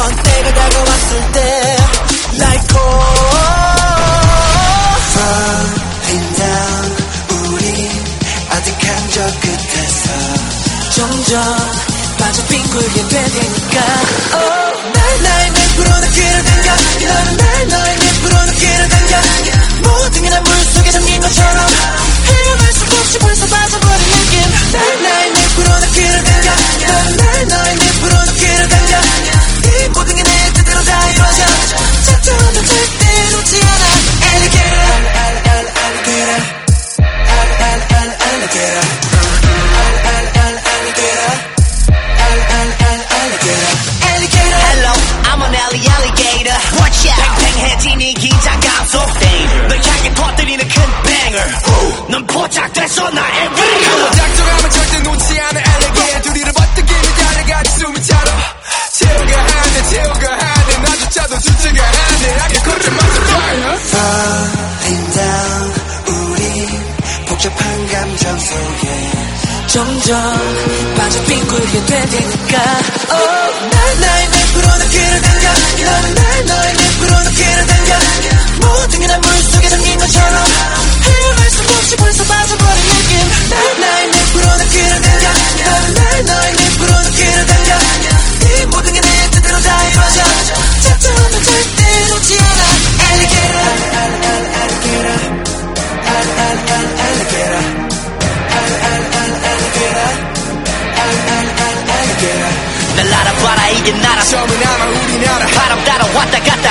어떤 때가 다가왔을 때 Like oh Falling down 우리 아득한 저 끝에서 점점 빠져 빙굴게 되니까 oh. An alley alligator. Watch out. 팽팽해진 이 긴장감 속 널 향해 퍼뜨리는 큰 banger. 넌 포착됐어 나의 ring. 작정하면 절대 놓지 않아 엘레게 둘이를 버티기는 달려가지 숨이 차로 채우가 하네 채우가 하네 나조차도 주체가 하네 I can cut you my Falling down 우리 복잡한 감정 속에 점점 빠져 빙굴게 되니까 oh, 이게 나라. 처음은 아마 우리나라 바람 따라 왔다 갔다